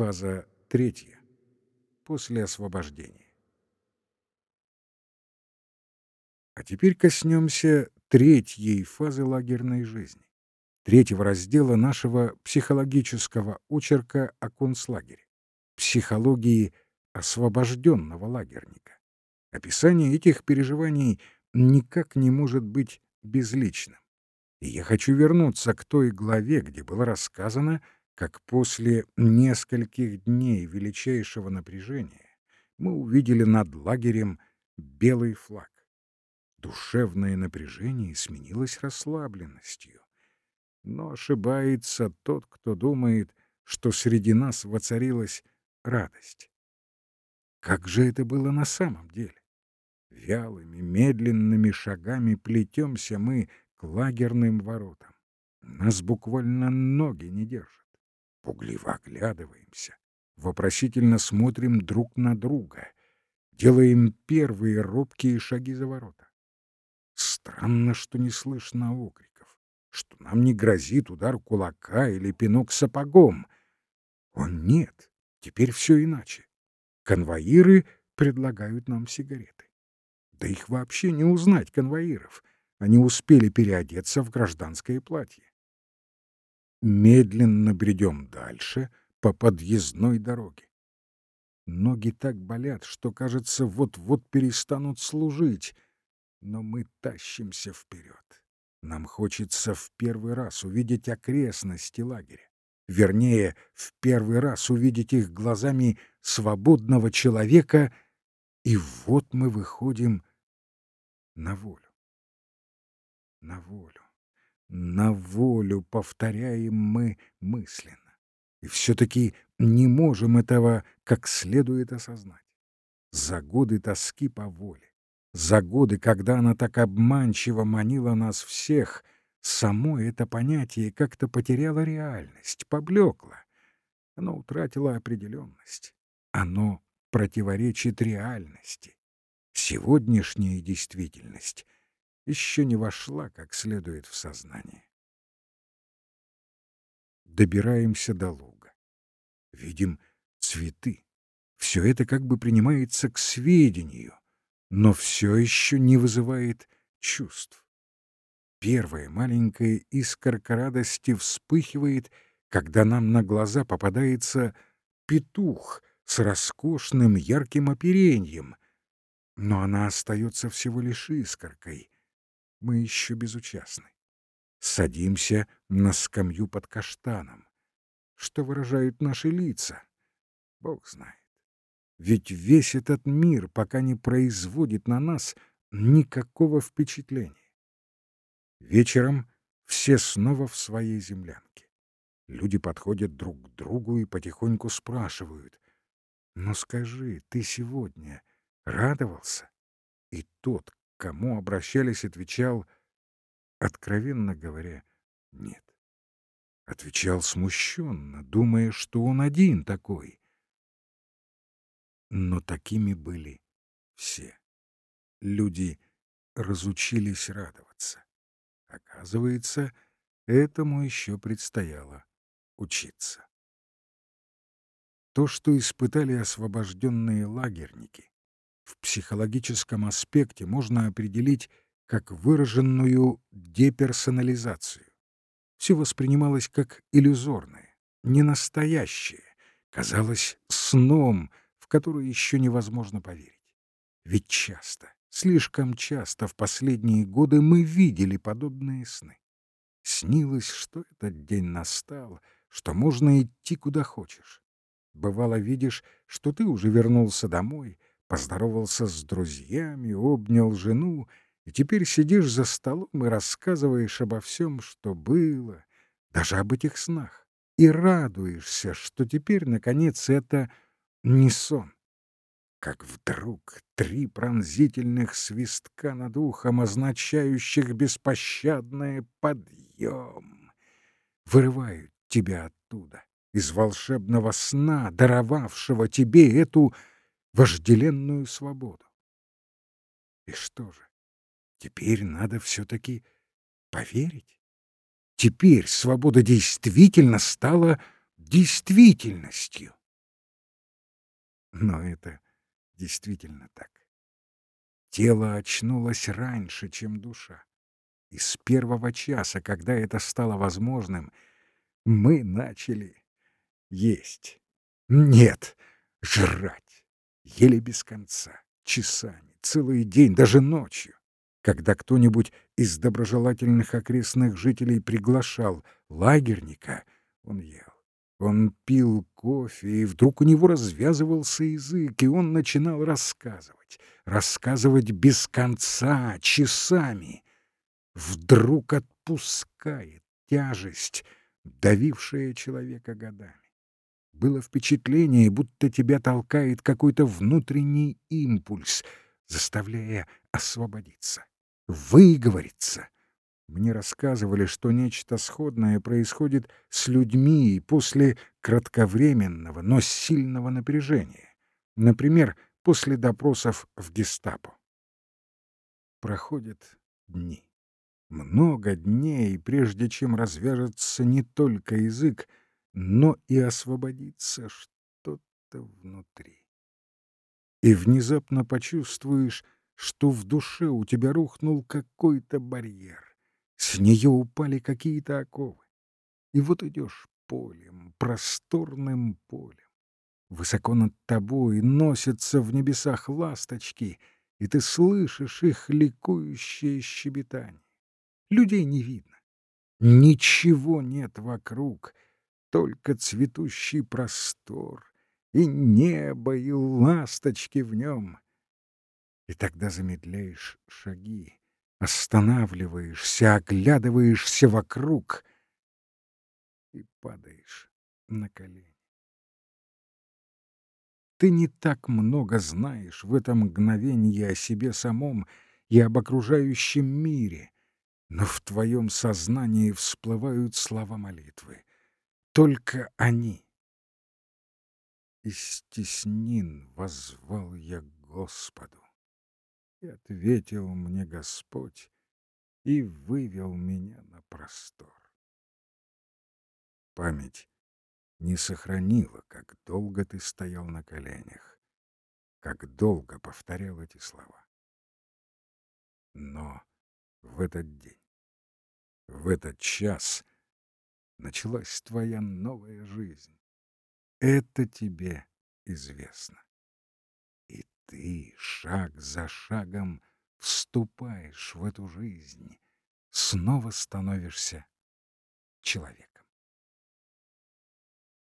Фаза третья. После освобождения. А теперь коснемся третьей фазы лагерной жизни, третьего раздела нашего психологического очерка о концлагере, психологии освобожденного лагерника. Описание этих переживаний никак не может быть безличным. И я хочу вернуться к той главе, где было рассказано, как после нескольких дней величайшего напряжения мы увидели над лагерем белый флаг. Душевное напряжение сменилось расслабленностью. Но ошибается тот, кто думает, что среди нас воцарилась радость. Как же это было на самом деле? Вялыми, медленными шагами плетемся мы к лагерным воротам. Нас буквально ноги не держат. Пугливо оглядываемся, вопросительно смотрим друг на друга, делаем первые робкие шаги за ворота. Странно, что не слышно окриков, что нам не грозит удар кулака или пинок сапогом. О нет, теперь все иначе. Конвоиры предлагают нам сигареты. Да их вообще не узнать, конвоиров. Они успели переодеться в гражданское платье. Медленно бредем дальше по подъездной дороге. Ноги так болят, что, кажется, вот-вот перестанут служить, но мы тащимся вперед. Нам хочется в первый раз увидеть окрестности лагеря. Вернее, в первый раз увидеть их глазами свободного человека, и вот мы выходим на волю. На волю. На волю повторяем мы мысленно. И все-таки не можем этого как следует осознать. За годы тоски по воле, за годы, когда она так обманчиво манила нас всех, само это понятие как-то потеряло реальность, поблекло. Оно утратило определенность. Оно противоречит реальности. Сегодняшняя действительность еще не вошла как следует в сознание. Добираемся до луга. Видим цветы. Все это как бы принимается к сведению, но все еще не вызывает чувств. Первая маленькая искорка радости вспыхивает, когда нам на глаза попадается петух с роскошным ярким оперением, но она остается всего лишь искоркой. Мы еще безучастны. Садимся на скамью под каштаном. Что выражают наши лица? Бог знает. Ведь весь этот мир пока не производит на нас никакого впечатления. Вечером все снова в своей землянке. Люди подходят друг к другу и потихоньку спрашивают. «Ну скажи, ты сегодня радовался. И тот, кому обращались, отвечал, откровенно говоря, нет. Отвечал смущенно, думая, что он один такой. Но такими были все. Люди разучились радоваться. Оказывается, этому еще предстояло учиться. То, что испытали освобожденные лагерники, в психологическом аспекте можно определить как выраженную деперсонализацию. Все воспринималось как иллюзорное, ненастоящее, казалось сном, в который еще невозможно поверить. Ведь часто, слишком часто в последние годы мы видели подобные сны. Снилось, что этот день настал, что можно идти куда хочешь. Бывало, видишь, что ты уже вернулся домой — поздоровался с друзьями, обнял жену, и теперь сидишь за столом и рассказываешь обо всем, что было, даже об этих снах, и радуешься, что теперь, наконец, это не сон. Как вдруг три пронзительных свистка над ухом, означающих беспощадное подъем, вырывают тебя оттуда, из волшебного сна, даровавшего тебе эту вожделенную свободу. И что же, теперь надо все-таки поверить? Теперь свобода действительно стала действительностью. Но это действительно так. Тело очнулось раньше, чем душа. И с первого часа, когда это стало возможным, мы начали есть. Нет, жрать. Ели без конца, часами, целый день, даже ночью. Когда кто-нибудь из доброжелательных окрестных жителей приглашал лагерника, он ел. Он пил кофе, и вдруг у него развязывался язык, и он начинал рассказывать. Рассказывать без конца, часами. Вдруг отпускает тяжесть, давившая человека годами. Было впечатление, будто тебя толкает какой-то внутренний импульс, заставляя освободиться, выговориться — мне рассказывали, что нечто сходное происходит с людьми после кратковременного, но сильного напряжения. Например, после допросов в гестапо. Проходят дни. Много дней, прежде чем развяжется не только язык, но и освободится что-то внутри. И внезапно почувствуешь, что в душе у тебя рухнул какой-то барьер. С нее упали какие-то оковы. И вот идешь полем, просторным полем. Высоко над тобой носятся в небесах ласточки, и ты слышишь их ликующее щебетание. Людей не видно. Ничего нет вокруг, только цветущий простор, и небо, и ласточки в нем. И тогда замедляешь шаги Останавливаешься, оглядываешься вокруг и падаешь на колени. Ты не так много знаешь в этом мгновении о себе самом и об окружающем мире, но в твоем сознании всплывают слова молитвы. Только они. Из теснин воззвал я Господу. И ответил мне Господь и вывел меня на простор. Память не сохранила, как долго ты стоял на коленях, как долго повторял эти слова. Но в этот день, в этот час началась твоя новая жизнь. Это тебе известно ты шаг за шагом вступаешь в эту жизнь, снова становишься человеком.